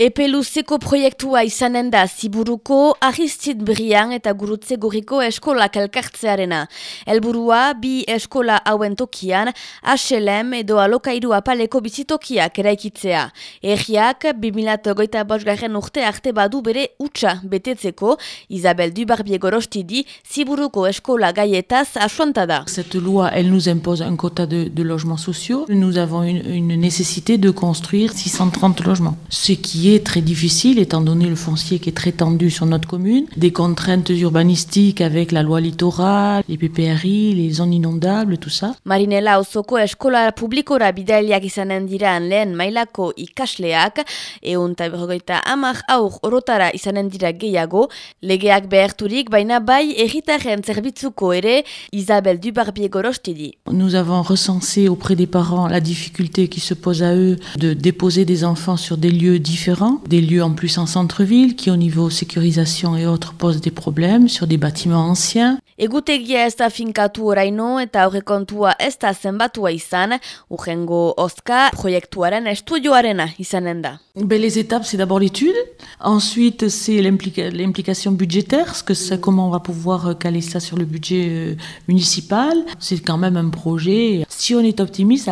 Epe luzeko proiektua izanen da ziburuko ahistit brian eta gurutze gorriko eskolak elkartzearena. Elburua bi eskola hauen tokian, HLM edo alokairu apaleko bizitokiak eraikitzea. Erriak, 2008 bosgarren urte arte badu bere utxa betetzeko, Isabel Dubarbie gorostidi, ziburuko eskola gaietaz asuanta da. Cette loi, elle nous impose un quota de, de logements sociaux. Nous avons une, une nécessité de construire 630 logements. Ce qui est très difficile étant donné le foncier qui est très tendu sur notre commune, des contraintes urbanistiques avec la loi littorale, les PPRI, les zones inondables, tout ça. Marinela osoko eskola publikora bidaliak izanen diran lehen mailako ikasleak, eun berrogeita amak aur orotara izanen dira gehiago, legeak beherturik baina bai erritaren zerbitzuko ere Isabel Dubarbier gorostidi. Nous avons recensé auprès des parents la difficulté qui se pose à eux de déposer des enfants sur des lieux différents, des lieux en plus en centre-ville qui au niveau sécurisation et autres posent des problèmes sur des bâtiments anciens. Egutegia ez da finkatu oraino eta aurrekontua ez da zenbatua izan, urrengo oska proiektuaren estudioarena izanen da. Ben, les étapes, c'est d'abord l'étude. Ensuite, c'est l'implication budgétaire, ce que c'est, comment on va pouvoir caler ça sur le budget euh, municipal. C'est quand même un projet, si on est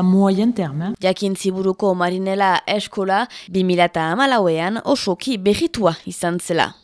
moyen terme. Hein. Jakin ziburuko marinela eskola, 2008an osoki berritua izan zela.